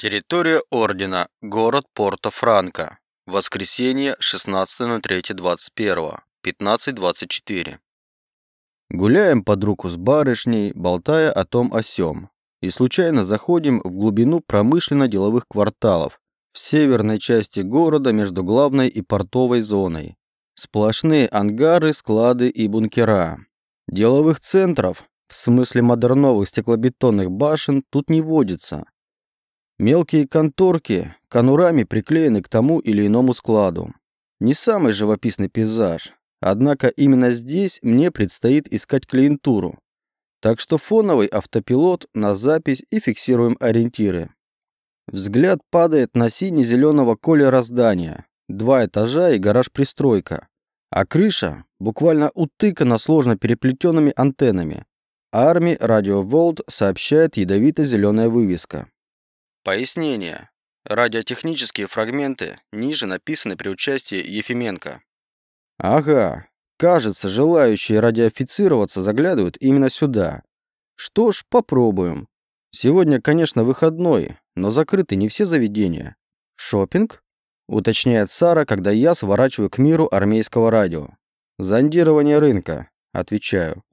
Территория Ордена. Город Порто-Франко. Воскресенье, 16.03.21. 15.24. Гуляем под руку с барышней, болтая о том о сём. И случайно заходим в глубину промышленно-деловых кварталов в северной части города между главной и портовой зоной. Сплошные ангары, склады и бункера. Деловых центров, в смысле модерновых стеклобетонных башен, тут не водится. Мелкие конторки конурами приклеены к тому или иному складу. Не самый живописный пейзаж, однако именно здесь мне предстоит искать клиентуру. Так что фоновый автопилот на запись и фиксируем ориентиры. Взгляд падает на сине-зеленого колера здания. Два этажа и гараж-пристройка. А крыша буквально утыкана сложно переплетенными антеннами. Арми Радио Волт сообщает ядовито-зеленая вывеска. Пояснение. Радиотехнические фрагменты ниже написаны при участии Ефименко. Ага. Кажется, желающие радиофицироваться заглядывают именно сюда. Что ж, попробуем. Сегодня, конечно, выходной, но закрыты не все заведения. Шопинг? Уточняет Сара, когда я сворачиваю к миру армейского радио. Зондирование рынка, отвечаю.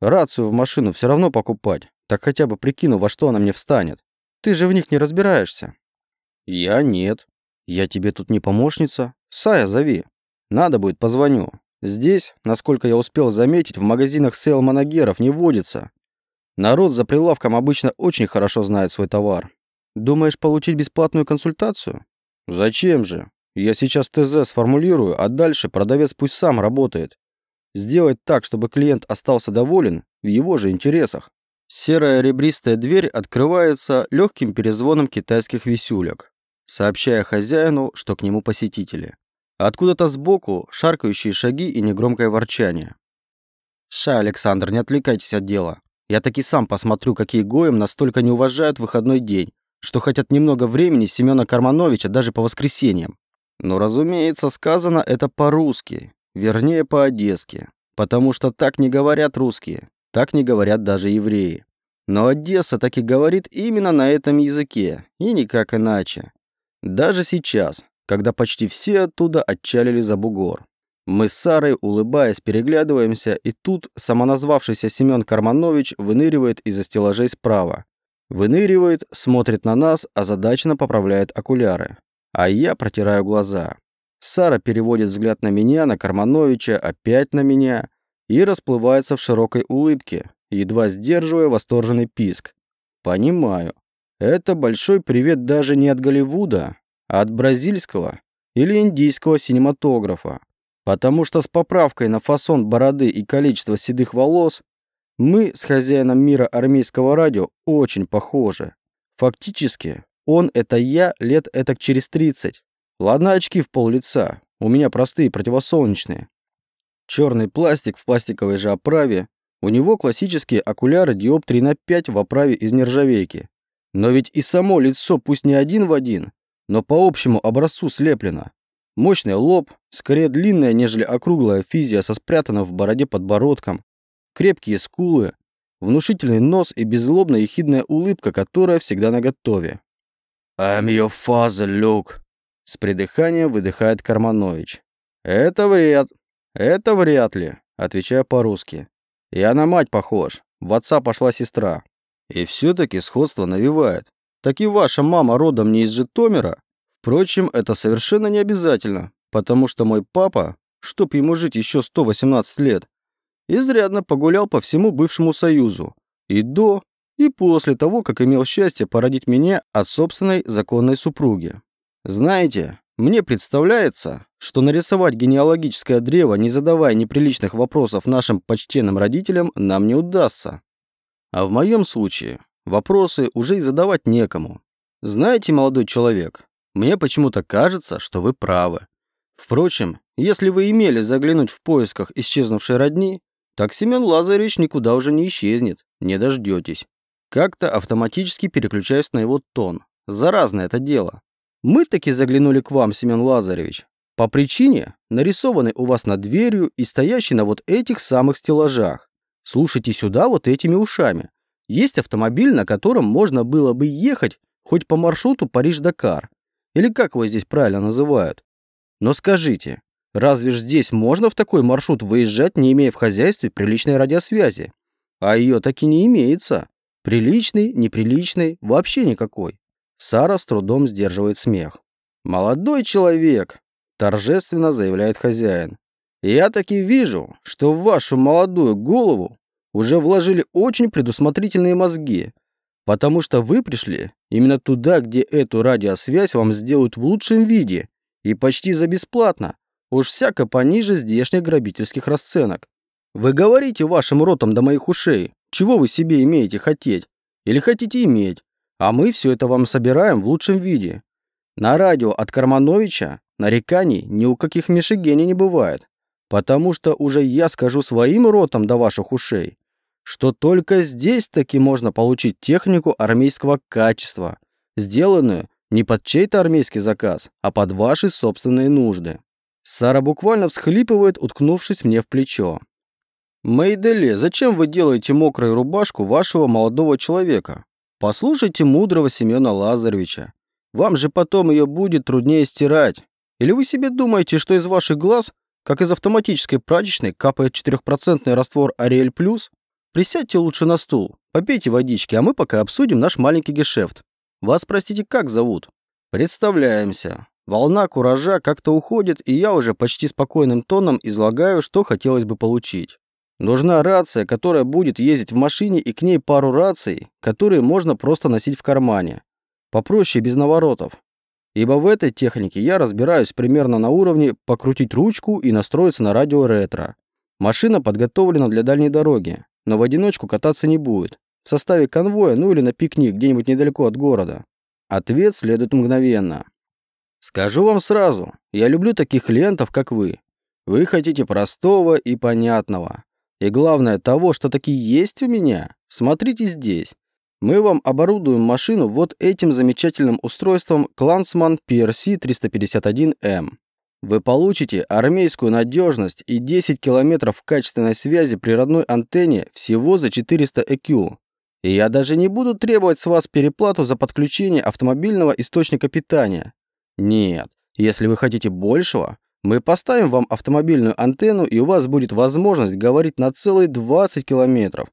Рацию в машину все равно покупать, так хотя бы прикину, во что она мне встанет. Ты же в них не разбираешься. Я нет. Я тебе тут не помощница. Сая зови. Надо будет, позвоню. Здесь, насколько я успел заметить, в магазинах сейл-манагеров не водится. Народ за прилавком обычно очень хорошо знает свой товар. Думаешь получить бесплатную консультацию? Зачем же? Я сейчас ТЗ сформулирую, а дальше продавец пусть сам работает. Сделать так, чтобы клиент остался доволен, в его же интересах. Серая ребристая дверь открывается легким перезвоном китайских висюлек, сообщая хозяину, что к нему посетители. Откуда-то сбоку шаркающие шаги и негромкое ворчание. «Ша, Александр, не отвлекайтесь от дела. Я таки сам посмотрю, какие гоем настолько не уважают выходной день, что хотят немного времени Семена Кармановича даже по воскресеньям. Но, разумеется, сказано это по-русски, вернее, по-одесски, потому что так не говорят русские. Так не говорят даже евреи. Но Одесса так и говорит именно на этом языке, и никак иначе. Даже сейчас, когда почти все оттуда отчалили за бугор. Мы с Сарой, улыбаясь, переглядываемся, и тут самоназвавшийся Семен Карманович выныривает из-за стеллажей справа. Выныривает, смотрит на нас, а задачно поправляет окуляры. А я протираю глаза. Сара переводит взгляд на меня, на Кармановича, опять на меня, и расплывается в широкой улыбке, едва сдерживая восторженный писк. Понимаю. Это большой привет даже не от Голливуда, а от бразильского или индийского синематографа. Потому что с поправкой на фасон бороды и количество седых волос мы с хозяином мира армейского радио очень похожи. Фактически, он это я лет этак через 30. Ладно очки в пол лица, у меня простые противосолнечные. Черный пластик в пластиковой же оправе. У него классические окуляры диоптрии на 5 в оправе из нержавейки. Но ведь и само лицо пусть не один в один, но по общему образцу слеплено. Мощный лоб, скорее длинная, нежели округлая физия со спрятанным в бороде подбородком, крепкие скулы, внушительный нос и беззлобная ехидная улыбка, которая всегда наготове. «I'm your father, Люк!» С придыханием выдыхает Карманович. «Это вред!» «Это вряд ли», — отвечаю по-русски. «Я на мать похож. В отца пошла сестра. И все-таки сходство навевает. Так и ваша мама родом не из Житомира. Впрочем, это совершенно не обязательно, потому что мой папа, чтоб ему жить еще 118 лет, изрядно погулял по всему бывшему Союзу. И до, и после того, как имел счастье породить меня от собственной законной супруги. Знаете, мне представляется, что нарисовать генеалогическое древо, не задавая неприличных вопросов нашим почтенным родителям, нам не удастся. А в моем случае вопросы уже и задавать некому. Знаете, молодой человек, мне почему-то кажется, что вы правы. Впрочем, если вы имели заглянуть в поисках исчезнувшей родни, так Семен Лазаревич никуда уже не исчезнет, не дождетесь. Как-то автоматически переключаюсь на его тон. Заразное это дело. Мы таки заглянули к вам, Семен Лазаревич, по причине, нарисованной у вас над дверью и стоящей на вот этих самых стеллажах. Слушайте сюда вот этими ушами. Есть автомобиль, на котором можно было бы ехать хоть по маршруту Париж-Дакар, или как его здесь правильно называют. Но скажите, разве ж здесь можно в такой маршрут выезжать, не имея в хозяйстве приличной радиосвязи? А ее таки не имеется. Приличный, неприличный, вообще никакой. Сара с трудом сдерживает смех. «Молодой человек!» – торжественно заявляет хозяин. «Я таки вижу, что в вашу молодую голову уже вложили очень предусмотрительные мозги, потому что вы пришли именно туда, где эту радиосвязь вам сделают в лучшем виде и почти за бесплатно, уж всяко пониже здешних грабительских расценок. Вы говорите вашим ротом до моих ушей, чего вы себе имеете хотеть или хотите иметь, а мы все это вам собираем в лучшем виде. На радио от Кармановича нареканий ни у каких Мишигене не бывает, потому что уже я скажу своим ротом до ваших ушей, что только здесь таки можно получить технику армейского качества, сделанную не под чей-то армейский заказ, а под ваши собственные нужды. Сара буквально всхлипывает, уткнувшись мне в плечо. «Мейделе, зачем вы делаете мокрую рубашку вашего молодого человека? Послушайте мудрого Семена Лазаревича. Вам же потом ее будет труднее стирать. Или вы себе думаете, что из ваших глаз, как из автоматической прачечной, капает 4% раствор Ариэль Плюс? Присядьте лучше на стул, попейте водички, а мы пока обсудим наш маленький гешефт. Вас, простите, как зовут? Представляемся. Волна куража как-то уходит, и я уже почти спокойным тоном излагаю, что хотелось бы получить. Нужна рация, которая будет ездить в машине, и к ней пару раций, которые можно просто носить в кармане. Попроще, без наворотов. Ибо в этой технике я разбираюсь примерно на уровне покрутить ручку и настроиться на радио ретро. Машина подготовлена для дальней дороги, но в одиночку кататься не будет. В составе конвоя, ну или на пикник где-нибудь недалеко от города. Ответ следует мгновенно. Скажу вам сразу, я люблю таких клиентов, как вы. Вы хотите простого и понятного. И главное того, что такие есть у меня. Смотрите здесь. Мы вам оборудуем машину вот этим замечательным устройством Клансман PRC 351M. Вы получите армейскую надежность и 10 километров качественной связи при родной антенне всего за 400 EQ. И я даже не буду требовать с вас переплату за подключение автомобильного источника питания. Нет, если вы хотите большего, мы поставим вам автомобильную антенну, и у вас будет возможность говорить на целые 20 километров.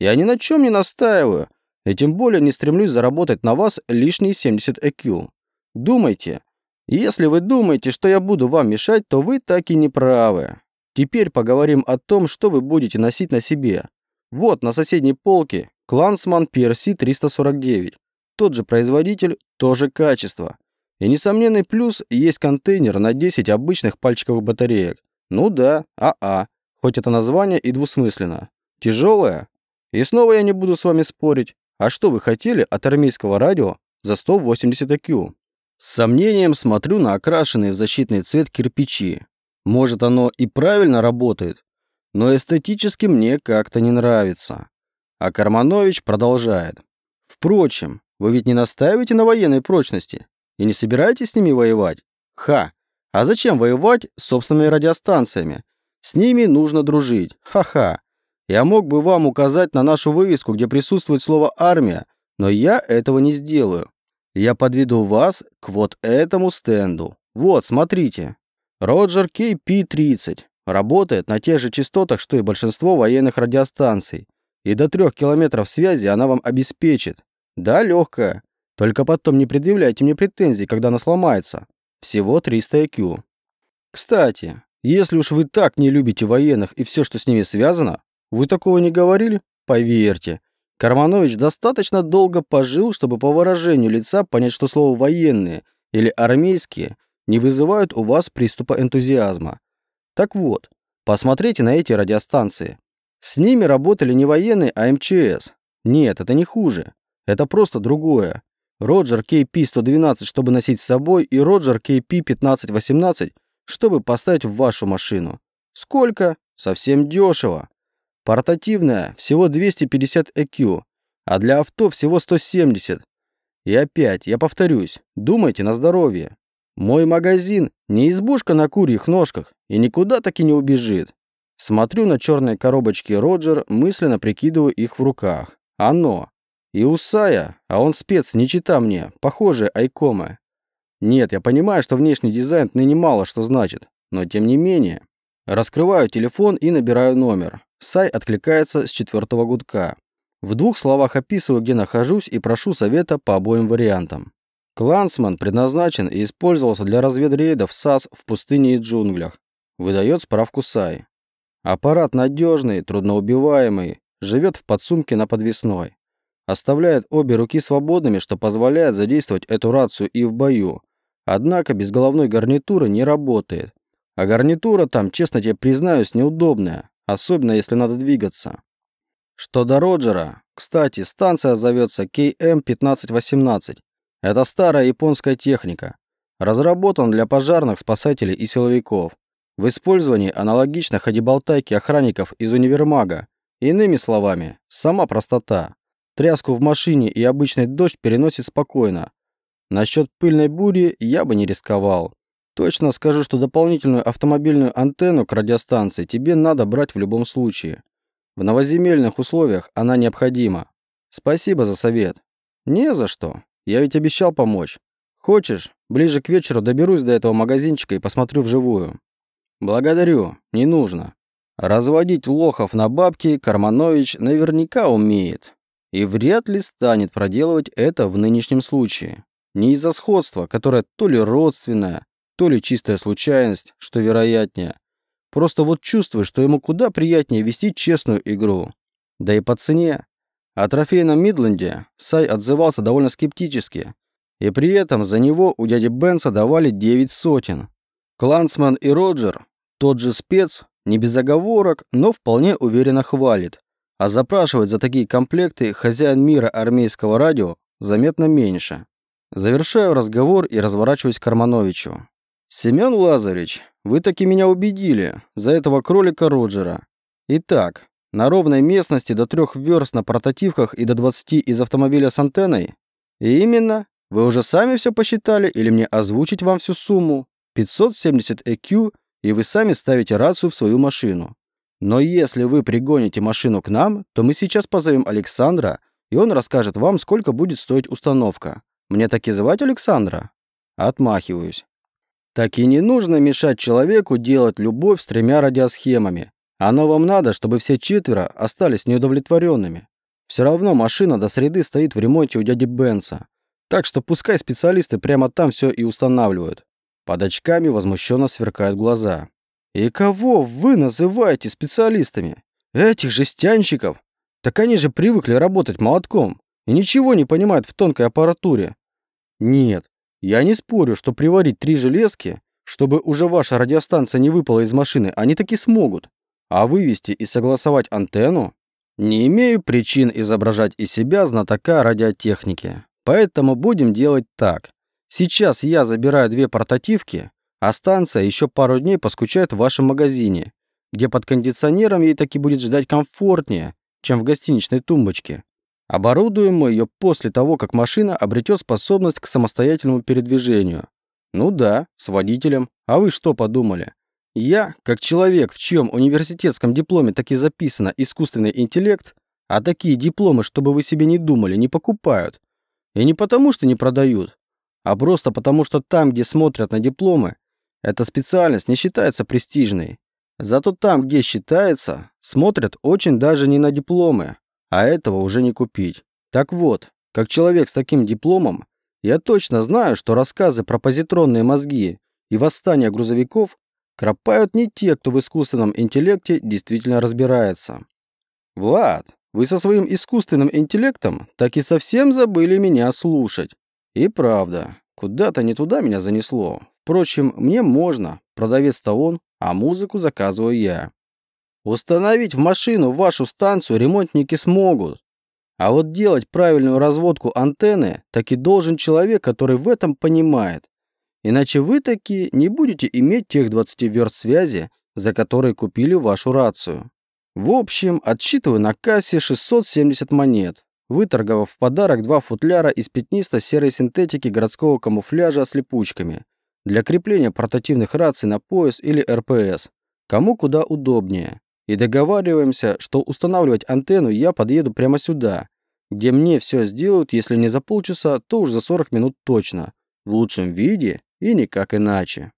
Я ни на чем не настаиваю, и тем более не стремлюсь заработать на вас лишние 70 EQ. Думайте, если вы думаете, что я буду вам мешать, то вы так и не правы. Теперь поговорим о том, что вы будете носить на себе. Вот на соседней полке Клансман PRC 349. Тот же производитель, то же качество. И несомненный плюс есть контейнер на 10 обычных пальчиковых батареек. Ну да, АА, хоть это название и двусмысленно. Тяжелое? И снова я не буду с вами спорить. А что вы хотели от армейского радио за 180 IQ? С сомнением смотрю на окрашенные в защитный цвет кирпичи. Может, оно и правильно работает, но эстетически мне как-то не нравится. А Карманович продолжает. Впрочем, вы ведь не настаиваете на военной прочности и не собираетесь с ними воевать? Ха! А зачем воевать с собственными радиостанциями? С ними нужно дружить. Ха-ха. Я мог бы вам указать на нашу вывеску, где присутствует слово «армия», но я этого не сделаю. Я подведу вас к вот этому стенду. Вот, смотрите. Роджер KP-30. Работает на тех же частотах, что и большинство военных радиостанций. И до трех километров связи она вам обеспечит. Да, легкая. Только потом не предъявляйте мне претензий, когда она сломается. Всего 300 IQ. Кстати, если уж вы так не любите военных и все, что с ними связано, вы такого не говорили? Поверьте, Карманович достаточно долго пожил, чтобы по выражению лица понять, что слово «военные» или «армейские» не вызывают у вас приступа энтузиазма. Так вот, посмотрите на эти радиостанции. С ними работали не военные, а МЧС. Нет, это не хуже. Это просто другое. Роджер KP-112, чтобы носить с собой, и Роджер KP-1518, чтобы поставить в вашу машину. Сколько? Совсем дешево. Портативная всего 250 EQ, а для авто всего 170. И опять, я повторюсь, думайте на здоровье. Мой магазин не избушка на курьих ножках и никуда таки не убежит. Смотрю на черные коробочки Роджер, мысленно прикидываю их в руках. Оно. И Усая, а он спец, не чита мне, похожие айкомы. Нет, я понимаю, что внешний дизайн ныне мало что значит, но тем не менее. Раскрываю телефон и набираю номер. Сай откликается с четвертого гудка. В двух словах описываю, где нахожусь и прошу совета по обоим вариантам. Клансман предназначен и использовался для разведрейдов САС в пустыне и джунглях. Выдает справку Сай. Аппарат надежный, трудноубиваемый, живет в подсумке на подвесной. Оставляет обе руки свободными, что позволяет задействовать эту рацию и в бою. Однако без головной гарнитуры не работает. А гарнитура там, честно тебе признаюсь, неудобная, особенно если надо двигаться. Что до Роджера, кстати, станция зовется KM-1518. Это старая японская техника. Разработан для пожарных, спасателей и силовиков. В использовании аналогично ходиболтайки охранников из универмага. Иными словами, сама простота. Тряску в машине и обычный дождь переносит спокойно. Насчет пыльной бури я бы не рисковал. Точно скажу, что дополнительную автомобильную антенну к радиостанции тебе надо брать в любом случае. В новоземельных условиях она необходима. Спасибо за совет. Не за что. Я ведь обещал помочь. Хочешь, ближе к вечеру доберусь до этого магазинчика и посмотрю вживую. Благодарю, не нужно. Разводить лохов на бабки Карманович наверняка умеет. И вряд ли станет проделывать это в нынешнем случае. Не из-за сходства, которое то ли родственное, то ли чистая случайность, что вероятнее. Просто вот чувствую, что ему куда приятнее вести честную игру. Да и по цене. О трофейном Мидленде Сай отзывался довольно скептически. И при этом за него у дяди Бенса давали 9 сотен. Клансман и Роджер, тот же спец, не без оговорок, но вполне уверенно хвалит а запрашивать за такие комплекты хозяин мира армейского радио заметно меньше. Завершаю разговор и разворачиваюсь к Кармановичу. «Семен Лазаревич, вы таки меня убедили, за этого кролика Роджера. Итак, на ровной местности до трех верст на портативках и до 20 из автомобиля с антенной? И именно, вы уже сами все посчитали или мне озвучить вам всю сумму? 570 EQ, и вы сами ставите рацию в свою машину. Но если вы пригоните машину к нам, то мы сейчас позовем Александра, и он расскажет вам, сколько будет стоить установка. Мне так и звать Александра? Отмахиваюсь. Так и не нужно мешать человеку делать любовь с тремя радиосхемами. Оно вам надо, чтобы все четверо остались неудовлетворенными. Все равно машина до среды стоит в ремонте у дяди Бенса. Так что пускай специалисты прямо там все и устанавливают. Под очками возмущенно сверкают глаза. И кого вы называете специалистами? Этих жестянщиков? Так они же привыкли работать молотком и ничего не понимают в тонкой аппаратуре. Нет, я не спорю, что приварить три железки, чтобы уже ваша радиостанция не выпала из машины, они таки смогут. А вывести и согласовать антенну? Не имею причин изображать из себя знатока радиотехники. Поэтому будем делать так. Сейчас я забираю две портативки, а станция еще пару дней поскучает в вашем магазине, где под кондиционером ей таки будет ждать комфортнее, чем в гостиничной тумбочке. Оборудуем мы ее после того, как машина обретет способность к самостоятельному передвижению. Ну да, с водителем. А вы что подумали? Я, как человек, в чьем университетском дипломе таки записано искусственный интеллект, а такие дипломы, чтобы вы себе не думали, не покупают. И не потому, что не продают, а просто потому, что там, где смотрят на дипломы, эта специальность не считается престижной. Зато там, где считается, смотрят очень даже не на дипломы, а этого уже не купить. Так вот, как человек с таким дипломом, я точно знаю, что рассказы про позитронные мозги и восстание грузовиков кропают не те, кто в искусственном интеллекте действительно разбирается. Влад, вы со своим искусственным интеллектом так и совсем забыли меня слушать. И правда, куда-то не туда меня занесло. Впрочем, мне можно, продавец-то он, а музыку заказываю я. Установить в машину вашу станцию ремонтники смогут. А вот делать правильную разводку антенны таки должен человек, который в этом понимает. Иначе вы таки не будете иметь тех 20 верст связи, за которые купили вашу рацию. В общем, отсчитываю на кассе 670 монет, выторговав в подарок два футляра из пятнисто-серой синтетики городского камуфляжа с липучками, для крепления портативных раций на пояс или РПС, кому куда удобнее. И договариваемся, что устанавливать антенну я подъеду прямо сюда, где мне все сделают, если не за полчаса, то уж за 40 минут точно, в лучшем виде и никак иначе.